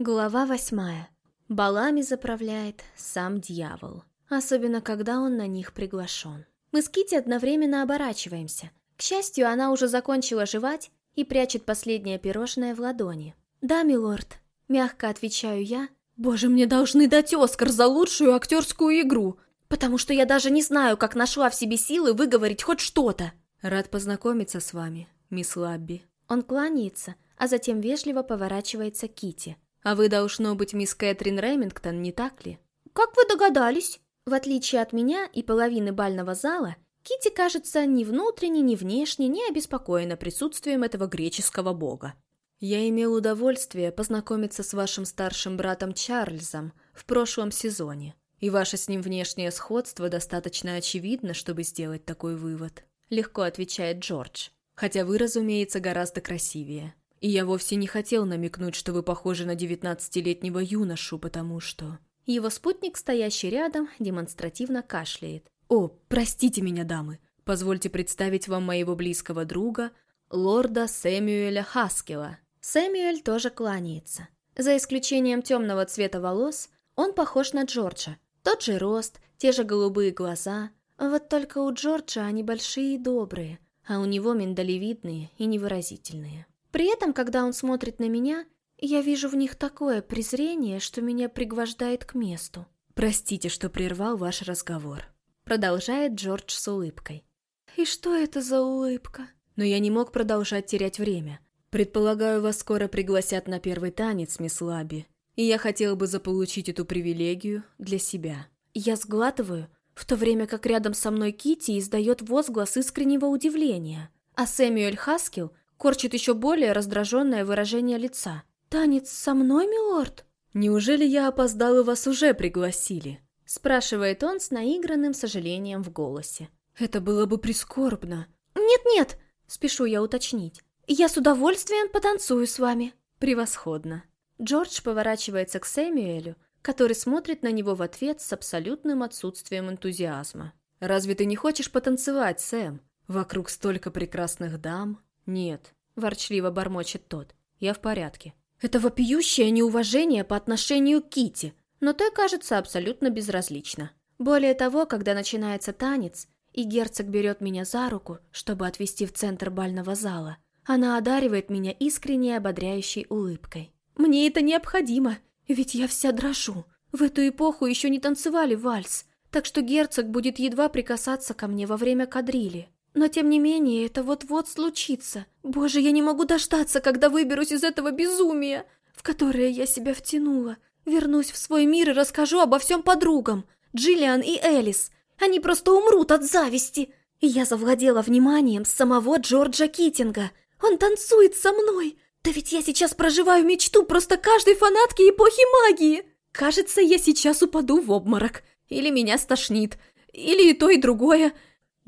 Глава восьмая. Балами заправляет сам дьявол. Особенно, когда он на них приглашен. Мы с Кити одновременно оборачиваемся. К счастью, она уже закончила жевать и прячет последнее пирожное в ладони. «Да, милорд», — мягко отвечаю я. «Боже, мне должны дать Оскар за лучшую актерскую игру, потому что я даже не знаю, как нашла в себе силы выговорить хоть что-то». «Рад познакомиться с вами, мисс Лабби». Он кланяется, а затем вежливо поворачивается к Кити. «А вы, должно быть, мисс Кэтрин Ремингтон, не так ли?» «Как вы догадались?» В отличие от меня и половины бального зала, Кити кажется ни внутренне, ни внешне не обеспокоена присутствием этого греческого бога. «Я имел удовольствие познакомиться с вашим старшим братом Чарльзом в прошлом сезоне, и ваше с ним внешнее сходство достаточно очевидно, чтобы сделать такой вывод», — легко отвечает Джордж. «Хотя вы, разумеется, гораздо красивее. И я вовсе не хотел намекнуть, что вы похожи на девятнадцатилетнего юношу, потому что...» Его спутник, стоящий рядом, демонстративно кашляет. «О, простите меня, дамы. Позвольте представить вам моего близкого друга, лорда Сэмюэля Хаскела». Сэмюэль тоже кланяется. За исключением темного цвета волос, он похож на Джорджа. Тот же рост, те же голубые глаза. Вот только у Джорджа они большие и добрые, а у него миндалевидные и невыразительные. При этом, когда он смотрит на меня, я вижу в них такое презрение, что меня пригвождает к месту. «Простите, что прервал ваш разговор», — продолжает Джордж с улыбкой. «И что это за улыбка?» «Но я не мог продолжать терять время. Предполагаю, вас скоро пригласят на первый танец, мисс Лаби, и я хотел бы заполучить эту привилегию для себя». Я сглатываю, в то время как рядом со мной Кити издает возглас искреннего удивления, а Сэмюэль Хаскил корчит еще более раздраженное выражение лица. «Танец со мной, милорд?» «Неужели я опоздал и вас уже пригласили?» Спрашивает он с наигранным сожалением в голосе. «Это было бы прискорбно». «Нет-нет!» Спешу я уточнить. «Я с удовольствием потанцую с вами». «Превосходно». Джордж поворачивается к Сэмюэлю, который смотрит на него в ответ с абсолютным отсутствием энтузиазма. «Разве ты не хочешь потанцевать, Сэм? Вокруг столько прекрасных дам». «Нет», – ворчливо бормочет тот. «Я в порядке». Это вопиющее неуважение по отношению к Кити, но той кажется абсолютно безразлично. Более того, когда начинается танец, и герцог берет меня за руку, чтобы отвести в центр бального зала, она одаривает меня искренней ободряющей улыбкой. Мне это необходимо, ведь я вся дрожу. В эту эпоху еще не танцевали вальс, так что герцог будет едва прикасаться ко мне во время кадрили. Но тем не менее, это вот-вот случится. Боже, я не могу дождаться, когда выберусь из этого безумия, в которое я себя втянула. Вернусь в свой мир и расскажу обо всем подругам. Джиллиан и Элис. Они просто умрут от зависти. И я завладела вниманием самого Джорджа Китинга. Он танцует со мной. Да ведь я сейчас проживаю мечту просто каждой фанатки эпохи магии. Кажется, я сейчас упаду в обморок. Или меня стошнит. Или и то, и другое.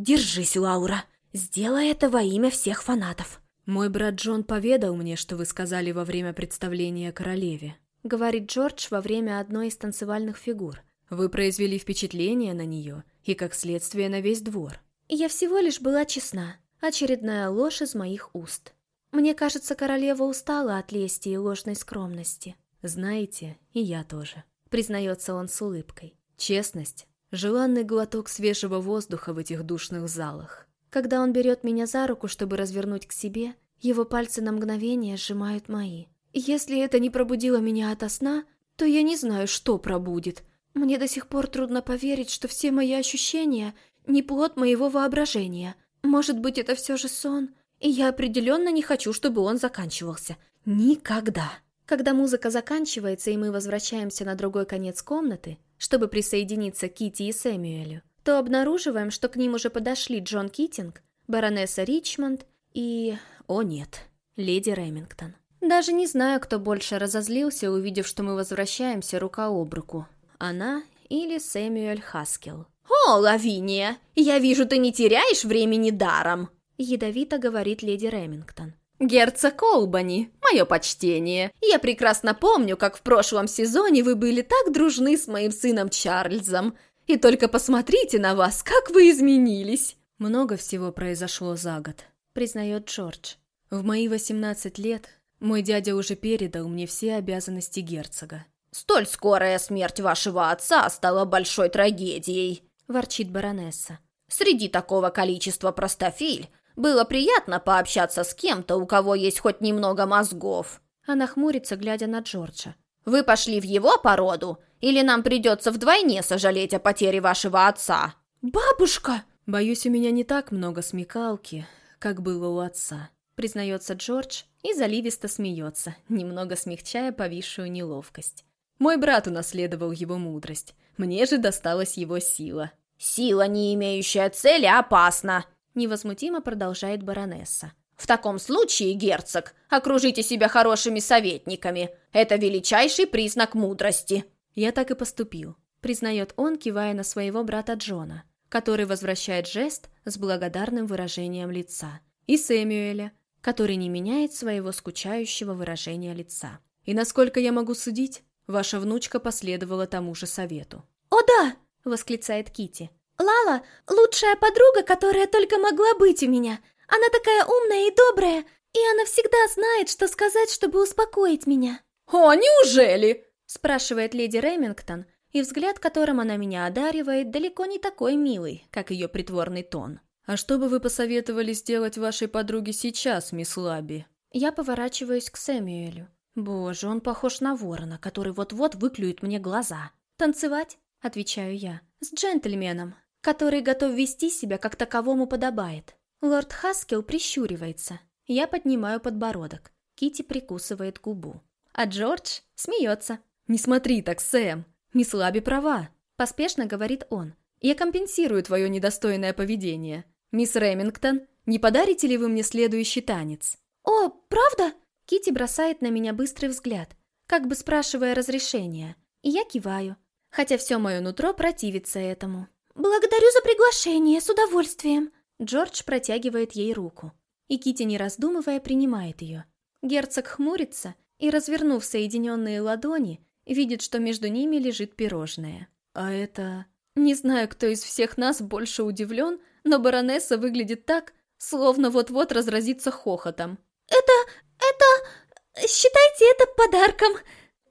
Держись, Лаура. Сделай это во имя всех фанатов. Мой брат Джон поведал мне, что вы сказали во время представления королеве. Говорит Джордж во время одной из танцевальных фигур. Вы произвели впечатление на нее и, как следствие, на весь двор. Я всего лишь была честна. Очередная ложь из моих уст. Мне кажется, королева устала от лести и ложной скромности. Знаете, и я тоже. Признается он с улыбкой. Честность Желанный глоток свежего воздуха в этих душных залах. Когда он берет меня за руку, чтобы развернуть к себе, его пальцы на мгновение сжимают мои. Если это не пробудило меня ото сна, то я не знаю, что пробудит. Мне до сих пор трудно поверить, что все мои ощущения не плод моего воображения. Может быть, это все же сон? И я определенно не хочу, чтобы он заканчивался. Никогда. Когда музыка заканчивается, и мы возвращаемся на другой конец комнаты, чтобы присоединиться Кити и Сэмюэлю, то обнаруживаем, что к ним уже подошли Джон Китинг, баронесса Ричмонд и... О нет, леди Ремингтон. Даже не знаю, кто больше разозлился, увидев, что мы возвращаемся рука об руку. Она или Сэмюэль Хаскел. «О, Лавиния, я вижу, ты не теряешь времени даром!» Ядовито говорит леди Ремингтон. «Герцог Олбани, мое почтение. Я прекрасно помню, как в прошлом сезоне вы были так дружны с моим сыном Чарльзом. И только посмотрите на вас, как вы изменились!» «Много всего произошло за год», — признает Джордж. «В мои 18 лет Мой дядя уже передал мне все обязанности герцога. «Столь скорая смерть вашего отца стала большой трагедией», — ворчит баронесса. «Среди такого количества простофиль было приятно пообщаться с кем-то, у кого есть хоть немного мозгов». Она хмурится, глядя на Джорджа. «Вы пошли в его породу? Или нам придется вдвойне сожалеть о потере вашего отца?» «Бабушка!» «Боюсь, у меня не так много смекалки, как было у отца», признается Джордж и заливисто смеется, немного смягчая повисшую неловкость. Мой брат унаследовал его мудрость, мне же досталась его сила. «Сила, не имеющая цели, опасна», — невозмутимо продолжает баронесса. «В таком случае, герцог, окружите себя хорошими советниками. Это величайший признак мудрости». «Я так и поступил», — признает он, кивая на своего брата Джона, который возвращает жест с благодарным выражением лица, и Сэмюэля, который не меняет своего скучающего выражения лица. И насколько я могу судить, ваша внучка последовала тому же совету. «О да!» — восклицает Кити. «Лала — лучшая подруга, которая только могла быть у меня. Она такая умная и добрая, и она всегда знает, что сказать, чтобы успокоить меня». «О, неужели?» — спрашивает леди Ремингтон, и взгляд, которым она меня одаривает, далеко не такой милый, как ее притворный тон. «А что бы вы посоветовали сделать вашей подруге сейчас, мисс Лаби?» Я поворачиваюсь к Сэмюэлю. Боже, он похож на ворона, который вот-вот выклюет мне глаза. «Танцевать?» — отвечаю я. «С джентльменом, который готов вести себя, как таковому подобает». Лорд Хаскел прищуривается. Я поднимаю подбородок. Кити прикусывает губу. А Джордж смеется. «Не смотри так, Сэм. Мисс Лаби права», — поспешно говорит он. «Я компенсирую твое недостойное поведение. Мисс Ремингтон, не подарите ли вы мне следующий танец?» «О, правда?» Кити бросает на меня быстрый взгляд, как бы спрашивая разрешения, и я киваю, хотя все мое нутро противится этому. «Благодарю за приглашение, с удовольствием!» Джордж протягивает ей руку, и Кити, не раздумывая, принимает ее. Герцог хмурится и, развернув соединенные ладони, видит, что между ними лежит пирожное. «А это...» Не знаю, кто из всех нас больше удивлен, но баронесса выглядит так, словно вот-вот разразится хохотом. «Это... это... считайте это подарком!»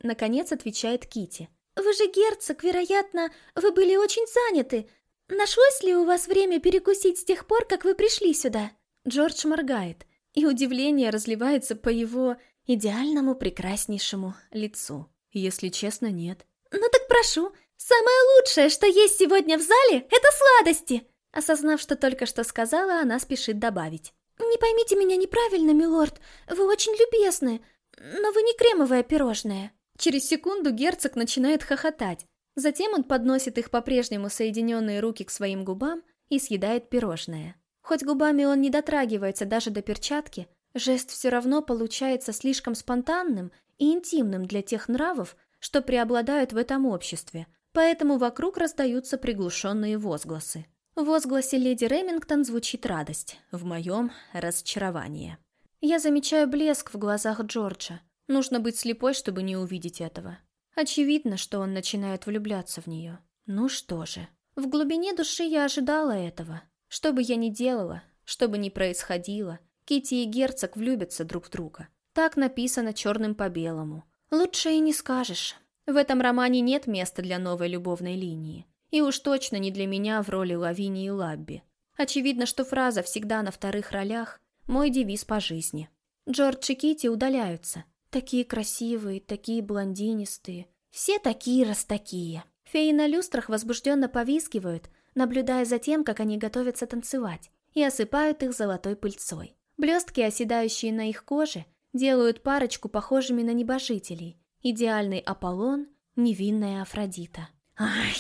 Наконец отвечает Кити. «Вы же герцог, вероятно, вы были очень заняты. Нашлось ли у вас время перекусить с тех пор, как вы пришли сюда?» Джордж моргает, и удивление разливается по его идеальному прекраснейшему лицу. Если честно, нет. «Ну так прошу, самое лучшее, что есть сегодня в зале, это сладости!» Осознав, что только что сказала, она спешит добавить. «Не поймите меня неправильно, милорд, вы очень любезны, но вы не кремовое пирожное». Через секунду герцог начинает хохотать. Затем он подносит их по-прежнему соединенные руки к своим губам и съедает пирожное. Хоть губами он не дотрагивается даже до перчатки, жест все равно получается слишком спонтанным и интимным для тех нравов, что преобладают в этом обществе, поэтому вокруг раздаются приглушенные возгласы. В возгласе леди Ремингтон звучит радость, в моем — разочарование. Я замечаю блеск в глазах Джорджа. Нужно быть слепой, чтобы не увидеть этого. Очевидно, что он начинает влюбляться в нее. Ну что же. В глубине души я ожидала этого. Что бы я ни делала, что бы ни происходило, Кити и герцог влюбятся друг в друга. Так написано черным по белому. Лучше и не скажешь. В этом романе нет места для новой любовной линии. И уж точно не для меня в роли Лавини и Лабби. Очевидно, что фраза «всегда на вторых ролях» — мой девиз по жизни. Джордж и Кити удаляются. Такие красивые, такие блондинистые. Все такие раз такие. Феи на люстрах возбужденно повизгивают, наблюдая за тем, как они готовятся танцевать, и осыпают их золотой пыльцой. Блестки, оседающие на их коже, делают парочку похожими на небожителей. Идеальный Аполлон, невинная Афродита. «Ай,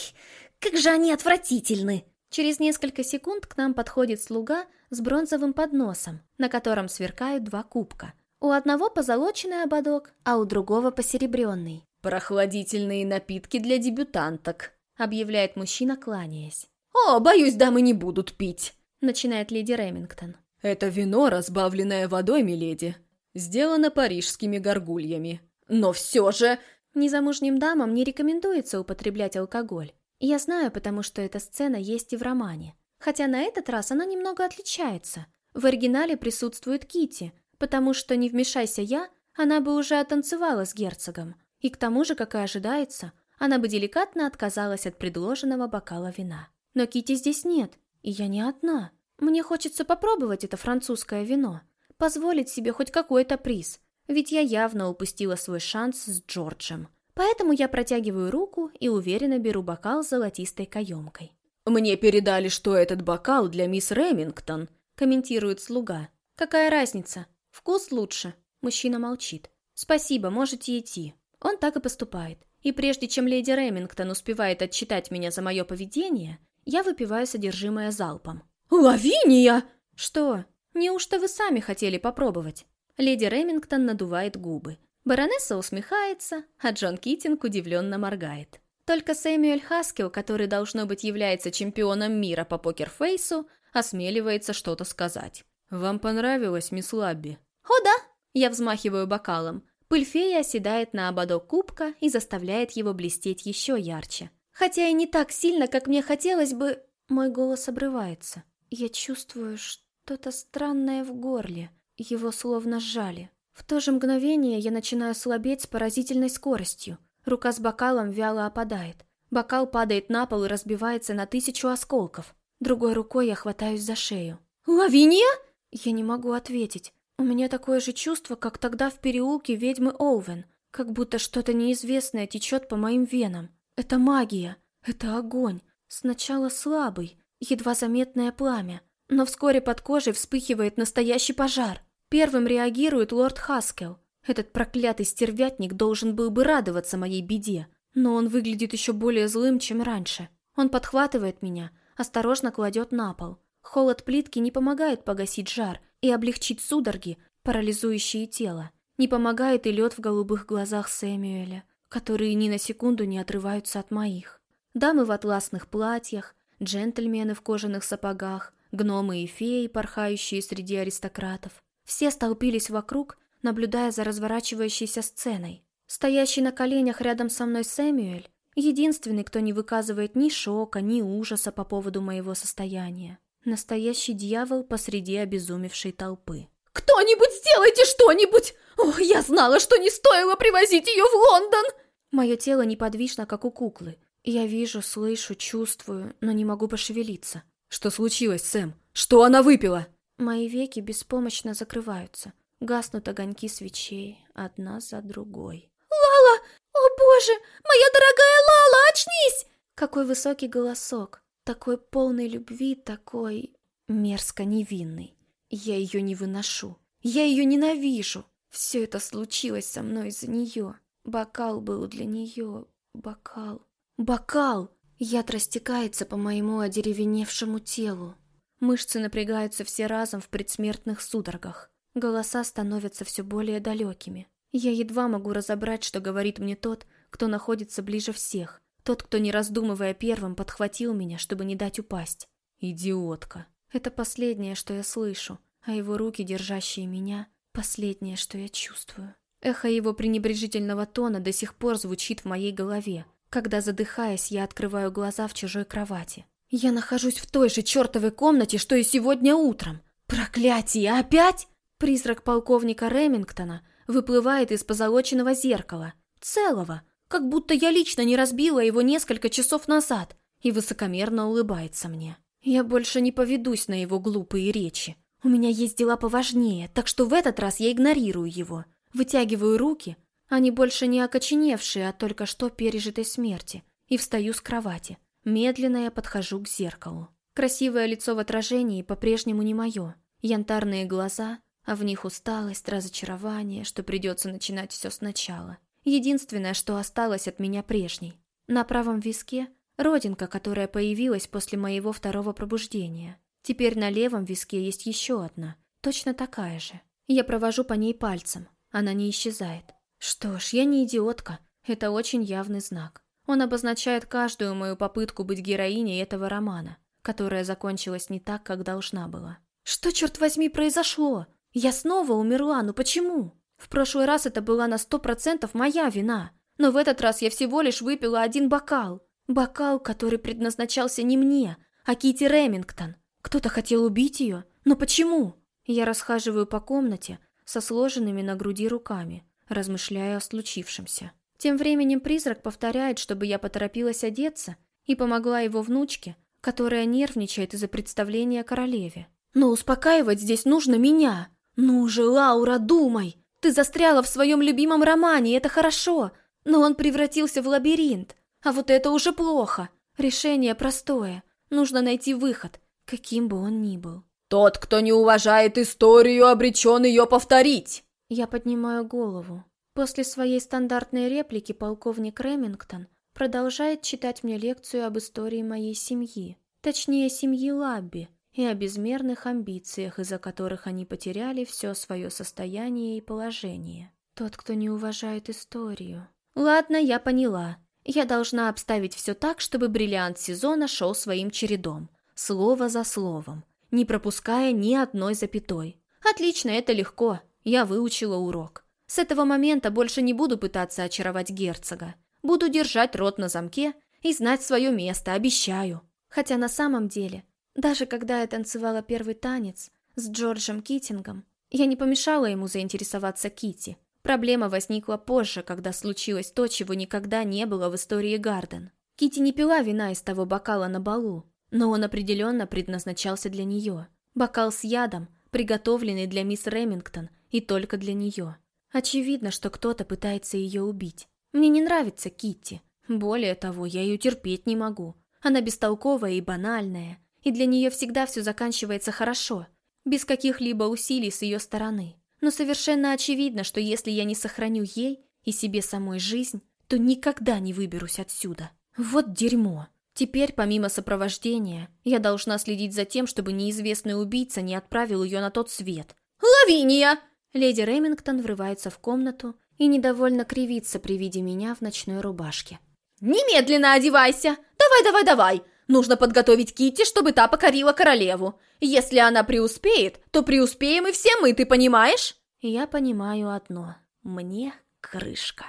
как же они отвратительны!» Через несколько секунд к нам подходит слуга с бронзовым подносом, на котором сверкают два кубка. У одного позолоченный ободок, а у другого посеребренный. «Прохладительные напитки для дебютанток», — объявляет мужчина, кланяясь. «О, боюсь, дамы не будут пить», — начинает леди Ремингтон. «Это вино, разбавленное водой, миледи. Сделано парижскими горгульями. Но все же...» Незамужним дамам не рекомендуется употреблять алкоголь. Я знаю, потому что эта сцена есть и в романе. Хотя на этот раз она немного отличается. В оригинале присутствует Кити, потому что «Не вмешайся я» она бы уже оттанцевала с герцогом. И к тому же, как и ожидается, она бы деликатно отказалась от предложенного бокала вина. Но Кити здесь нет, и я не одна. Мне хочется попробовать это французское вино, позволить себе хоть какой-то приз, ведь я явно упустила свой шанс с Джорджем. Поэтому я протягиваю руку и уверенно беру бокал с золотистой каемкой. «Мне передали, что этот бокал для мисс Ремингтон», — комментирует слуга. «Какая разница? Вкус лучше». Мужчина молчит. «Спасибо, можете идти». Он так и поступает. И прежде чем леди Ремингтон успевает отчитать меня за мое поведение, я выпиваю содержимое залпом. «Лавиния!» «Что? Неужто вы сами хотели попробовать?» Леди Ремингтон надувает губы. Баронесса усмехается, а Джон Китинг удивленно моргает. Только Сэмюэль Хаскел, который, должно быть, является чемпионом мира по покерфейсу, осмеливается что-то сказать. «Вам понравилось, мисс Лабби?» «О да!» Я взмахиваю бокалом. Пыль феи оседает на ободок кубка и заставляет его блестеть еще ярче. Хотя и не так сильно, как мне хотелось бы... Мой голос обрывается. Я чувствую что-то странное в горле. Его словно сжали. В то же мгновение я начинаю слабеть с поразительной скоростью. Рука с бокалом вяло опадает. Бокал падает на пол и разбивается на тысячу осколков. Другой рукой я хватаюсь за шею. «Лавиния?» Я не могу ответить. У меня такое же чувство, как тогда в переулке ведьмы Оуэн. Как будто что-то неизвестное течет по моим венам. Это магия. Это огонь. Сначала слабый, едва заметное пламя. Но вскоре под кожей вспыхивает настоящий пожар. Первым реагирует лорд Хаскел. Этот проклятый стервятник должен был бы радоваться моей беде. Но он выглядит еще более злым, чем раньше. Он подхватывает меня, осторожно кладет на пол. Холод плитки не помогает погасить жар, и облегчить судороги, парализующие тело. Не помогает и лед в голубых глазах Сэмюэля, которые ни на секунду не отрываются от моих. Дамы в атласных платьях, джентльмены в кожаных сапогах, гномы и феи, порхающие среди аристократов. Все столпились вокруг, наблюдая за разворачивающейся сценой. Стоящий на коленях рядом со мной Сэмюэль — единственный, кто не выказывает ни шока, ни ужаса по поводу моего состояния. Настоящий дьявол посреди обезумевшей толпы. «Кто-нибудь сделайте что-нибудь! Ох, я знала, что не стоило привозить ее в Лондон!» Мое тело неподвижно, как у куклы. Я вижу, слышу, чувствую, но не могу пошевелиться. «Что случилось, Сэм? Что она выпила?» Мои веки беспомощно закрываются. Гаснут огоньки свечей, одна за другой. «Лала! О боже! Моя дорогая Лала, очнись!» Какой высокий голосок такой полной любви, такой мерзко невинный. Я ее не выношу. Я ее ненавижу. Все это случилось со мной из-за нее. Бокал был для нее. Бокал. Бокал! Яд растекается по моему одеревеневшему телу. Мышцы напрягаются все разом в предсмертных судорогах. Голоса становятся все более далекими. Я едва могу разобрать, что говорит мне тот, кто находится ближе всех, тот, кто, не раздумывая первым, подхватил меня, чтобы не дать упасть. Идиотка. Это последнее, что я слышу, а его руки, держащие меня, последнее, что я чувствую. Эхо его пренебрежительного тона до сих пор звучит в моей голове, когда, задыхаясь, я открываю глаза в чужой кровати. Я нахожусь в той же чертовой комнате, что и сегодня утром. Проклятие, опять? Призрак полковника Ремингтона выплывает из позолоченного зеркала, целого, как будто я лично не разбила его несколько часов назад, и высокомерно улыбается мне. Я больше не поведусь на его глупые речи. У меня есть дела поважнее, так что в этот раз я игнорирую его. Вытягиваю руки, они больше не окоченевшие от только что пережитой смерти, и встаю с кровати. Медленно я подхожу к зеркалу. Красивое лицо в отражении по-прежнему не мое. Янтарные глаза, а в них усталость, разочарование, что придется начинать все сначала. Единственное, что осталось от меня прежней. На правом виске родинка, которая появилась после моего второго пробуждения. Теперь на левом виске есть еще одна, точно такая же. Я провожу по ней пальцем, она не исчезает. Что ж, я не идиотка, это очень явный знак. Он обозначает каждую мою попытку быть героиней этого романа, которая закончилась не так, как должна была. Что, черт возьми, произошло? Я снова умерла, ну почему? В прошлый раз это была на сто процентов моя вина, но в этот раз я всего лишь выпила один бокал. Бокал, который предназначался не мне, а Кити Ремингтон. Кто-то хотел убить ее, но почему? Я расхаживаю по комнате со сложенными на груди руками. размышляя о случившемся. Тем временем призрак повторяет, чтобы я поторопилась одеться и помогла его внучке, которая нервничает из-за представления королеве. Но успокаивать здесь нужно меня. Ну же, Лаура, думай! Ты застряла в своем любимом романе, это хорошо, но он превратился в лабиринт. А вот это уже плохо. Решение простое. Нужно найти выход, каким бы он ни был. «Тот, кто не уважает историю, обречен ее повторить!» Я поднимаю голову. После своей стандартной реплики полковник Ремингтон продолжает читать мне лекцию об истории моей семьи, точнее семьи Лабби, и о безмерных амбициях, из-за которых они потеряли все свое состояние и положение. Тот, кто не уважает историю. Ладно, я поняла. Я должна обставить все так, чтобы бриллиант сезона шел своим чередом. Слово за словом, не пропуская ни одной запятой. Отлично, это легко. Я выучила урок. С этого момента больше не буду пытаться очаровать герцога. Буду держать рот на замке и знать свое место, обещаю. Хотя на самом деле, даже когда я танцевала первый танец с Джорджем Китингом, я не помешала ему заинтересоваться Кити. Проблема возникла позже, когда случилось то, чего никогда не было в истории Гарден. Кити не пила вина из того бокала на балу, но он определенно предназначался для нее. Бокал с ядом, приготовленный для мисс Ремингтон и только для нее. Очевидно, что кто-то пытается ее убить. Мне не нравится Китти. Более того, я ее терпеть не могу. Она бестолковая и банальная, и для нее всегда все заканчивается хорошо, без каких-либо усилий с ее стороны. Но совершенно очевидно, что если я не сохраню ей и себе самой жизнь, то никогда не выберусь отсюда. Вот дерьмо. Теперь, помимо сопровождения, я должна следить за тем, чтобы неизвестный убийца не отправил ее на тот свет. «Лавиния!» Леди Ремингтон врывается в комнату и недовольно кривится при виде меня в ночной рубашке. «Немедленно одевайся! Давай, давай, давай! Нужно подготовить Кити, чтобы та покорила королеву. Если она преуспеет, то преуспеем и все мы, ты понимаешь?» Я понимаю одно. Мне крышка.